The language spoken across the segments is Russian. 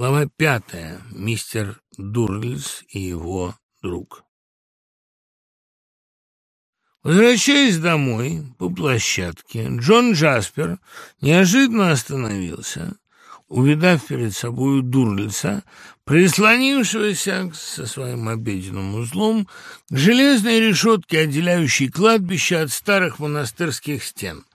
Глава пятая. Мистер Дурльс и его друг. Возвращаясь домой по площадке, Джон Джаспер неожиданно остановился, увидав перед собою Дурльса, прислонившегося со своим обеденным узлом к железной решетке, отделяющей кладбище от старых монастырских стен.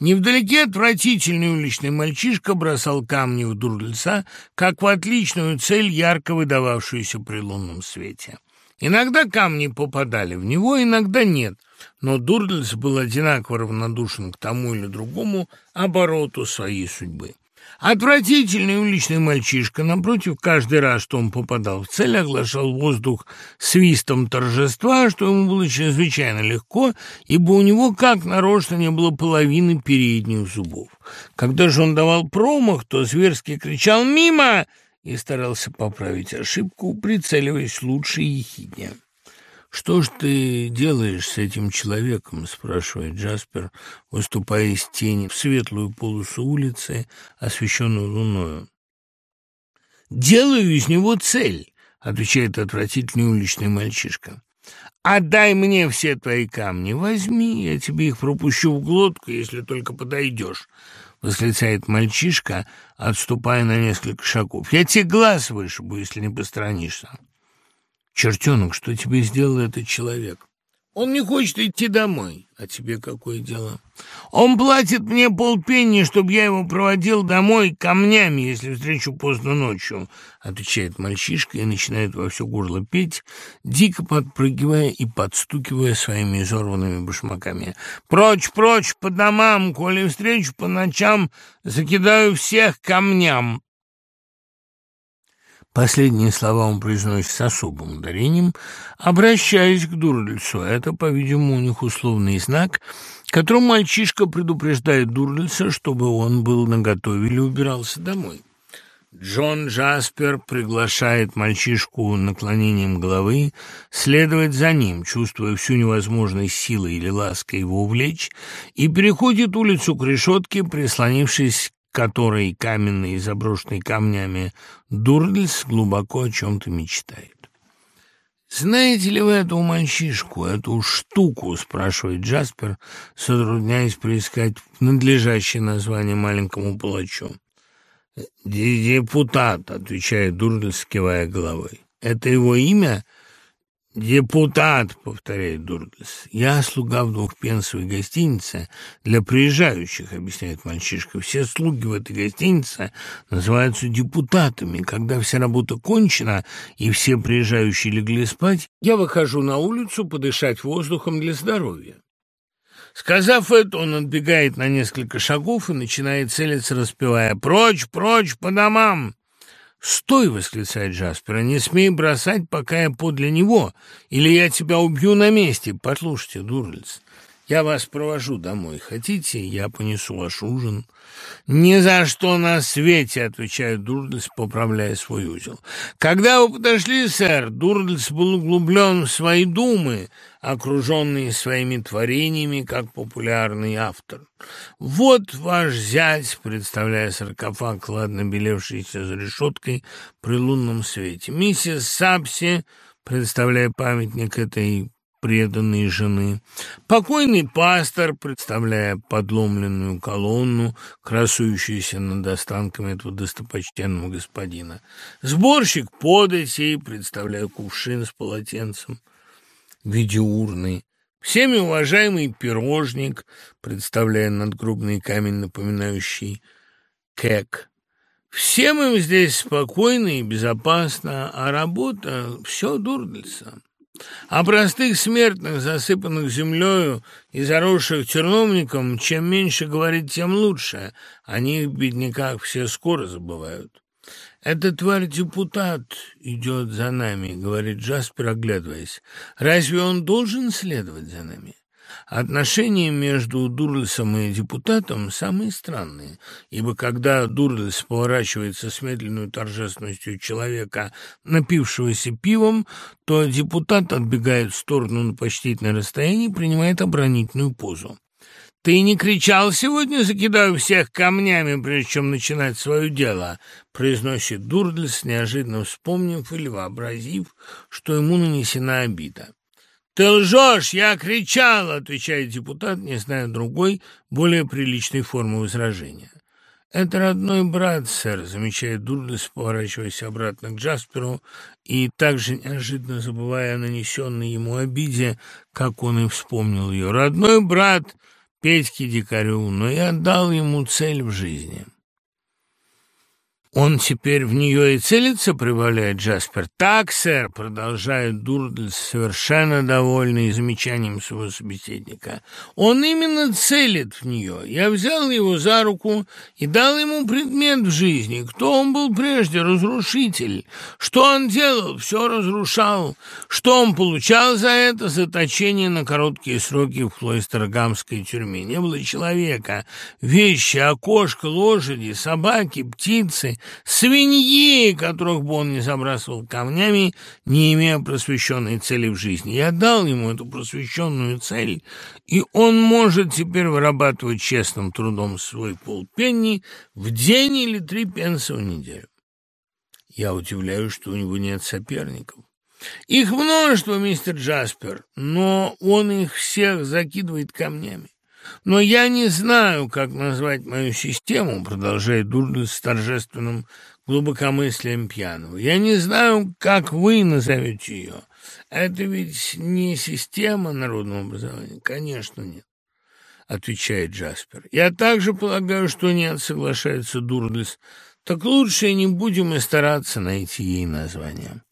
Невдалеке отвратительный уличный мальчишка бросал камни в дурльца, как в отличную цель, ярко выдававшуюся при лунном свете. Иногда камни попадали в него, иногда нет, но Дурдльс был одинаково равнодушен к тому или другому обороту своей судьбы. Отвратительный уличный мальчишка, напротив, каждый раз, что он попадал в цель, оглашал воздух свистом торжества, что ему было чрезвычайно легко, ибо у него, как нарочно, не было половины передних зубов. Когда же он давал промах, то зверски кричал «Мимо!» и старался поправить ошибку, прицеливаясь лучше и. «Что ж ты делаешь с этим человеком?» — спрашивает Джаспер, выступая из тени в светлую полосу улицы, освещенную луною. «Делаю из него цель», — отвечает отвратительный уличный мальчишка. «Отдай мне все твои камни. Возьми, я тебе их пропущу в глотку, если только подойдешь», — восклицает мальчишка, отступая на несколько шагов. «Я тебе глаз вышибу, если не посторонишься». «Чертенок, что тебе сделал этот человек?» «Он не хочет идти домой. А тебе какое дело?» «Он платит мне полпенни, чтобы я его проводил домой камнями, если встречу поздно ночью», — отвечает мальчишка и начинает во все горло петь, дико подпрыгивая и подстукивая своими изорванными башмаками. «Прочь, прочь, по домам, коли встречу по ночам, закидаю всех камням». Последние слова он произносит с особым ударением, обращаясь к Дурлицу. Это, по-видимому, у них условный знак, которым мальчишка предупреждает Дурлица, чтобы он был наготове или убирался домой. Джон Джаспер приглашает мальчишку наклонением головы следовать за ним, чувствуя всю невозможность силы или лаской его увлечь, и переходит улицу к решетке, прислонившись которой каменный и заброшенный камнями Дурдльс глубоко о чем-то мечтает. «Знаете ли вы эту мальчишку, эту штуку?» — спрашивает Джаспер, сотрудняясь поискать надлежащее название маленькому палачу. «Депутат», — отвечает Дурдльс, кивая головой. «Это его имя?» «Депутат», — повторяет Дурдлес. «Я слуга в двухпенсовой гостинице для приезжающих», — объясняет мальчишка. «Все слуги в этой гостинице называются депутатами. Когда вся работа кончена и все приезжающие легли спать, я выхожу на улицу подышать воздухом для здоровья». Сказав это, он отбегает на несколько шагов и начинает целиться, распевая «Прочь, прочь, по домам!» «Стой!» — восклицает Джаспер. «Не смей бросать, пока я подле него, или я тебя убью на месте. Послушайте, Дурлиц, я вас провожу домой. Хотите, я понесу ваш ужин?» «Ни за что на свете!» — отвечает Дурдлес, поправляя свой узел. «Когда вы подошли, сэр, Дурдлес был углублен в свои думы, окруженные своими творениями, как популярный автор. Вот ваш зять, представляя саркофаг, ладно белевшийся за решеткой при лунном свете. Миссис Сапси, представляя памятник этой преданной жены. Покойный пастор, представляя подломленную колонну, красующуюся над останками этого достопочтенного господина. Сборщик податей, представляя кувшин с полотенцем в виде урны. Всеми уважаемый пирожник, представляя надгробный камень, напоминающий кек. Всем им здесь спокойно и безопасно, а работа — все дурдельса. А простых смертных, засыпанных землею и заросших терновником, чем меньше говорить, тем лучше. О них, бедняках, все скоро забывают. «Эта тварь депутат идет за нами», — говорит Джаспер, оглядываясь. «Разве он должен следовать за нами?» Отношения между Дурльсом и депутатом самые странные, ибо когда Дурльс поворачивается с медленной торжественностью человека, напившегося пивом, то депутат отбегает в сторону на почтительное расстояние и принимает оборонительную позу. «Ты не кричал сегодня, закидаю всех камнями, прежде чем начинать свое дело», произносит Дурдлес, неожиданно вспомнив или вообразив, что ему нанесена обида. «Ты лжешь! Я кричал!» — отвечает депутат, не зная другой, более приличной формы возражения. «Это родной брат, сэр», — замечает Дурдлес, поворачиваясь обратно к Джасперу и также неожиданно забывая о нанесенной ему обиде, как он и вспомнил ее. «Родной брат Петьке дикарю, но я дал ему цель в жизни. «Он теперь в нее и целится?» — прибавляет Джаспер. «Так, сэр», — продолжает Дурдль, совершенно довольный замечанием своего собеседника. «Он именно целит в нее. Я взял его за руку и дал ему предмет в жизни. Кто он был прежде? Разрушитель. Что он делал? Все разрушал. Что он получал за это? Заточение на короткие сроки в Флойстергамской тюрьме. Не было человека. Вещи, окошко, лошади, собаки, птицы» свиньи, которых бы он не забрасывал камнями, не имея просвещенной цели в жизни. Я дал ему эту просвещенную цель, и он может теперь вырабатывать честным трудом свой полпенни в день или три пенса в неделю. Я удивляюсь, что у него нет соперников. Их множество, мистер Джаспер, но он их всех закидывает камнями. Но я не знаю, как назвать мою систему, продолжает Дурден с торжественным глубокомыслием пьяного. Я не знаю, как вы назовете ее. Это ведь не система народного образования. Конечно, нет отвечает Джаспер. «Я также полагаю, что нет», — соглашается Дурдлес. «Так лучше не будем и стараться найти ей название».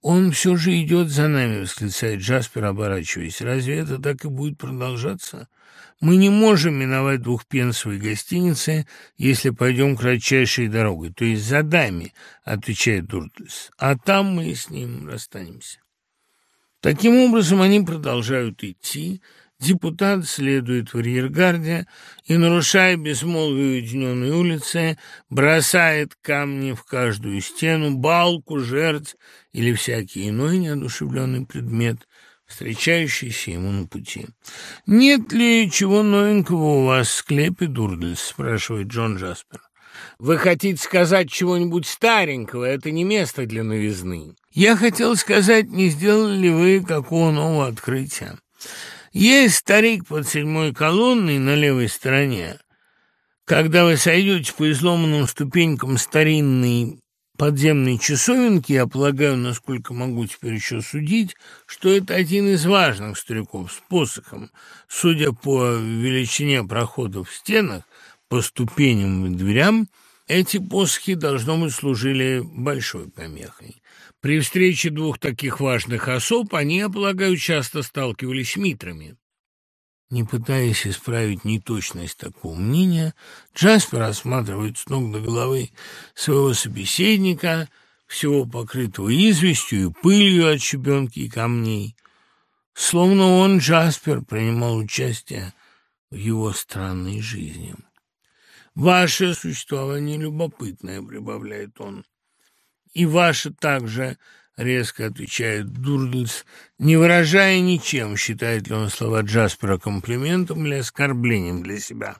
«Он все же идет за нами», — восклицает Джаспер, оборачиваясь. «Разве это так и будет продолжаться?» Мы не можем миновать двухпенсовой гостиницы, если пойдем кратчайшей дорогой, то есть за дами, отвечает Дуртлес, а там мы с ним расстанемся. Таким образом, они продолжают идти, Депутат следует в арьергарде и, нарушая безмолвие уединенной улицы, бросает камни в каждую стену, балку, жертв или всякий иной неодушевленный предмет, встречающийся ему на пути. «Нет ли чего новенького у вас в склепе, Дурдельс?» — спрашивает Джон Джаспер. «Вы хотите сказать чего-нибудь старенького? Это не место для новизны». «Я хотел сказать, не сделали ли вы какого нового открытия?» «Есть старик под седьмой колонной на левой стороне. Когда вы сойдете по изломанным ступенькам старинной подземной часовенки, я полагаю, насколько могу теперь еще судить, что это один из важных стариков с посохом. Судя по величине проходов в стенах, по ступеням и дверям, эти посохи, должно быть, служили большой помехой. При встрече двух таких важных особ они, я полагаю, часто сталкивались с митрами. Не пытаясь исправить неточность такого мнения, Джаспер осматривает с ног до головы своего собеседника, всего покрытого известью и пылью от щебенки и камней, словно он, Джаспер, принимал участие в его странной жизни. «Ваше существование любопытное», — прибавляет он, — «и ваше также резко отвечает Дурдлс, не выражая ничем, считает ли он слова Джаспера комплиментом или оскорблением для себя.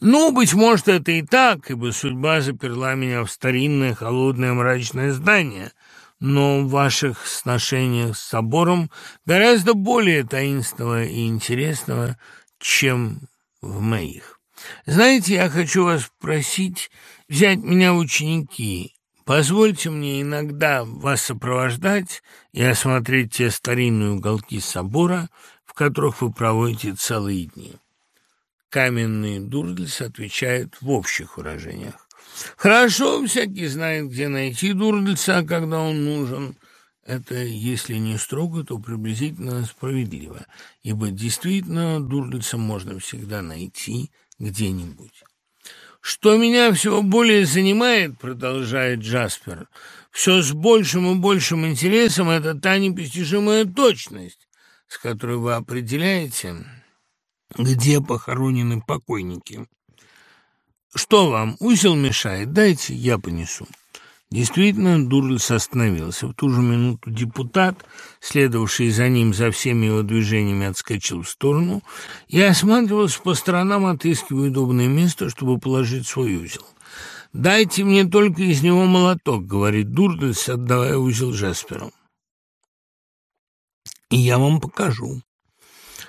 Ну, быть может, это и так, ибо судьба заперла меня в старинное, холодное, мрачное здание, но в ваших сношениях с собором гораздо более таинственного и интересного, чем в моих. Знаете, я хочу вас просить взять меня в ученики, Позвольте мне иногда вас сопровождать и осмотреть те старинные уголки собора, в которых вы проводите целые дни. Каменный Дурдлес отвечает в общих выражениях. Хорошо, всякий знает, где найти Дурдельса, когда он нужен. Это, если не строго, то приблизительно справедливо, ибо действительно Дурдельса можно всегда найти где-нибудь. «Что меня всего более занимает, — продолжает Джаспер, — все с большим и большим интересом это та непостижимая точность, с которой вы определяете, где похоронены покойники. Что вам, узел мешает? Дайте, я понесу». Действительно, Дурльс остановился. В ту же минуту депутат, следовавший за ним за всеми его движениями, отскочил в сторону и осматривался по сторонам, отыскивая удобное место, чтобы положить свой узел. «Дайте мне только из него молоток», — говорит Дурдельс, отдавая узел Жасперу. «И я вам покажу».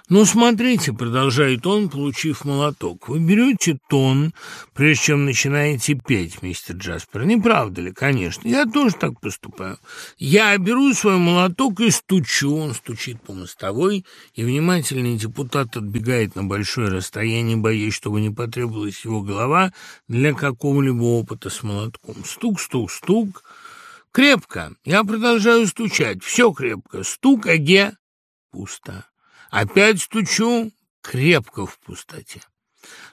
«Ну, смотрите», — продолжает он, получив молоток, «вы берете тон, прежде чем начинаете петь, мистер Джаспер. Не правда ли? Конечно. Я тоже так поступаю. Я беру свой молоток и стучу». Он стучит по мостовой, и внимательный депутат отбегает на большое расстояние, боясь, чтобы не потребовалась его голова для какого-либо опыта с молотком. Стук, стук, стук. Крепко. Я продолжаю стучать. Все крепко. Стук, аге. Пусто. Опять стучу, крепко в пустоте.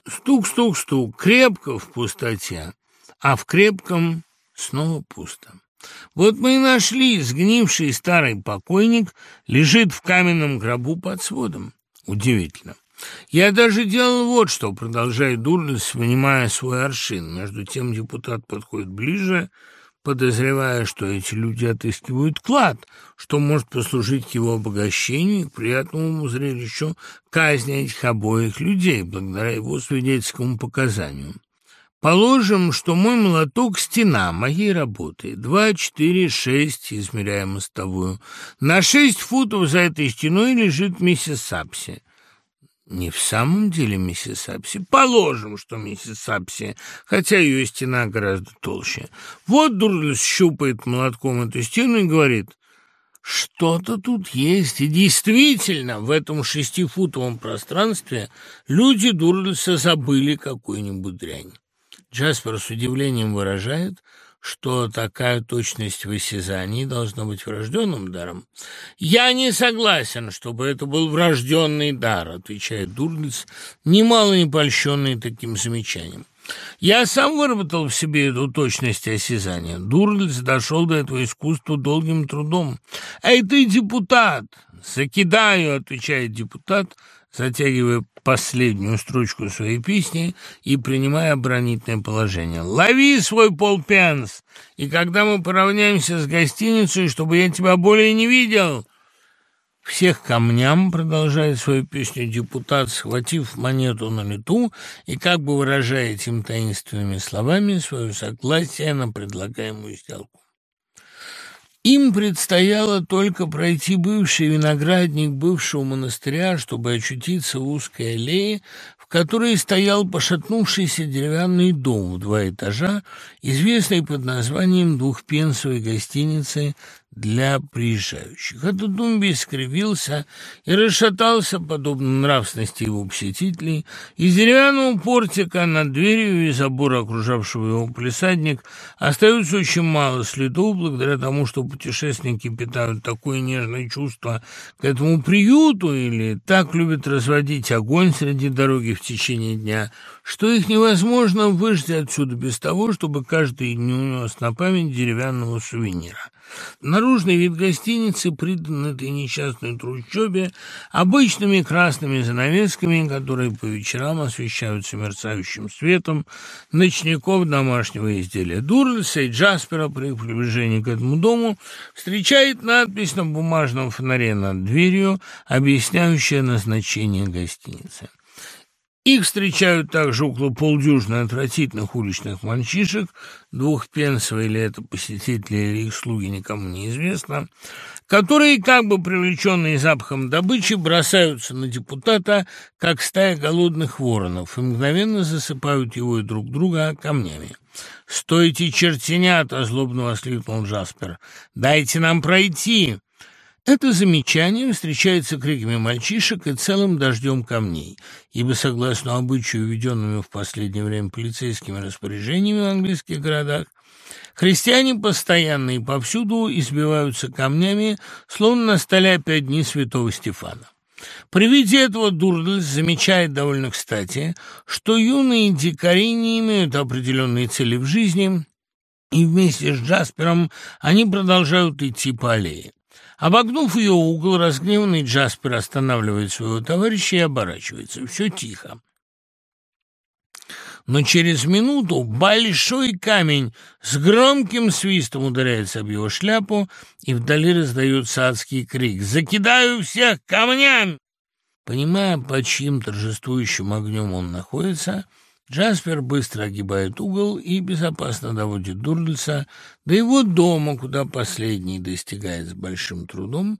Стук-стук-стук, крепко в пустоте, а в крепком снова пусто. Вот мы и нашли, сгнивший старый покойник лежит в каменном гробу под сводом. Удивительно. Я даже делал вот что, продолжает Дурлис, вынимая свой аршин. Между тем депутат подходит ближе подозревая, что эти люди отыскивают клад, что может послужить к его обогащению и к приятному зрелищу казни этих обоих людей, благодаря его свидетельскому показанию. Положим, что мой молоток — стена моей работы. Два, четыре, шесть, измеряя мостовую. На шесть футов за этой стеной лежит миссис Сапси. Не в самом деле миссис Сапси. Положим, что миссис Сапси, хотя ее стена гораздо толще. Вот Дурлес щупает молотком эту стену и говорит, что-то тут есть. И действительно, в этом шестифутовом пространстве люди Дурлеса забыли какую-нибудь дрянь. Джаспер с удивлением выражает, что такая точность в осязании должна быть врожденным даром. «Я не согласен, чтобы это был врожденный дар», — отвечает Дурниц, немало не польщенный таким замечанием. Я сам выработал в себе эту точность осязания. Дурлиц дошел до этого искусства долгим трудом. «Эй, ты депутат!» «Закидаю», — отвечает депутат, затягивая последнюю строчку своей песни и принимая оборонительное положение. «Лови свой полпенс, и когда мы поравняемся с гостиницей, чтобы я тебя более не видел...» Всех камням, продолжает свою песню депутат, схватив монету на лету и как бы выражая этим таинственными словами свое согласие на предлагаемую сделку. Им предстояло только пройти бывший виноградник бывшего монастыря, чтобы очутиться в узкой аллее, в которой стоял пошатнувшийся деревянный дом в два этажа, известный под названием двухпенсовой гостиницы для приезжающих. Этот весь скривился и расшатался, подобно нравственности его посетителей. Из деревянного портика над дверью и забора, окружавшего его палисадник, остается очень мало следов, благодаря тому, что путешественники питают такое нежное чувство к этому приюту или так любят разводить огонь среди дороги в течение дня, что их невозможно выжить отсюда без того, чтобы каждый день унес на память деревянного сувенира. Наружный вид гостиницы придан этой несчастной трущобе обычными красными занавесками, которые по вечерам освещаются мерцающим светом ночников домашнего изделия. Дурльса и Джаспера при приближении к этому дому встречает надпись на бумажном фонаре над дверью, объясняющая назначение гостиницы. Их встречают также около полдюжины отвратительных уличных мальчишек, двухпенсовые или это посетители или их слуги, никому не известно, которые, как бы привлеченные запахом добычи, бросаются на депутата, как стая голодных воронов, и мгновенно засыпают его и друг друга камнями. «Стойте, чертенята!» — злобно воскликнул Джаспер. «Дайте нам пройти!» Это замечание встречается криками мальчишек и целым дождем камней, ибо, согласно обычаю, введенными в последнее время полицейскими распоряжениями в английских городах, христиане постоянно и повсюду избиваются камнями, словно на столе опять дни святого Стефана. При виде этого Дурдль замечает довольно кстати, что юные дикари не имеют определенной цели в жизни, и вместе с Джаспером они продолжают идти по аллее. Обогнув ее угол, разгневанный Джаспер останавливает своего товарища и оборачивается. Все тихо. но через минуту большой камень с громким свистом ударяется об его шляпу, и вдали раздается адский крик «Закидаю всех камнями!» Понимая, под чьим торжествующим огнем он находится, Джаспер быстро огибает угол и безопасно доводит Дурдельса до его дома, куда последний достигает с большим трудом,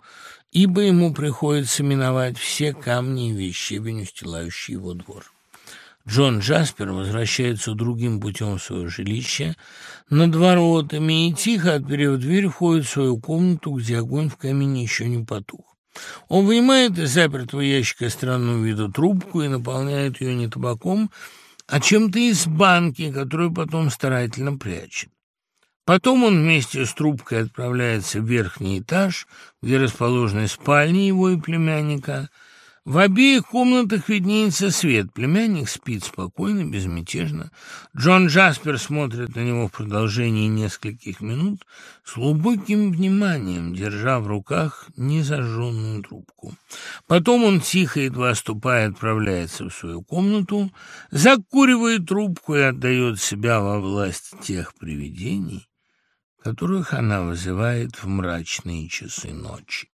ибо ему приходится миновать все камни и вещебень, устилающие его двор. Джон Джаспер возвращается другим путем в свое жилище над воротами и, тихо отперев дверь, входит в свою комнату, где огонь в камине еще не потух. Он вынимает из запертого ящика странного вида трубку и наполняет ее не табаком, а чем-то из банки, которую потом старательно прячет. Потом он вместе с трубкой отправляется в верхний этаж, где расположены спальни его и племянника – в обеих комнатах виднеется свет. Племянник спит спокойно, безмятежно. Джон Джаспер смотрит на него в продолжении нескольких минут с глубоким вниманием, держа в руках незажженную трубку. Потом он тихо, едва ступая, отправляется в свою комнату, закуривает трубку и отдает себя во власть тех привидений, которых она вызывает в мрачные часы ночи.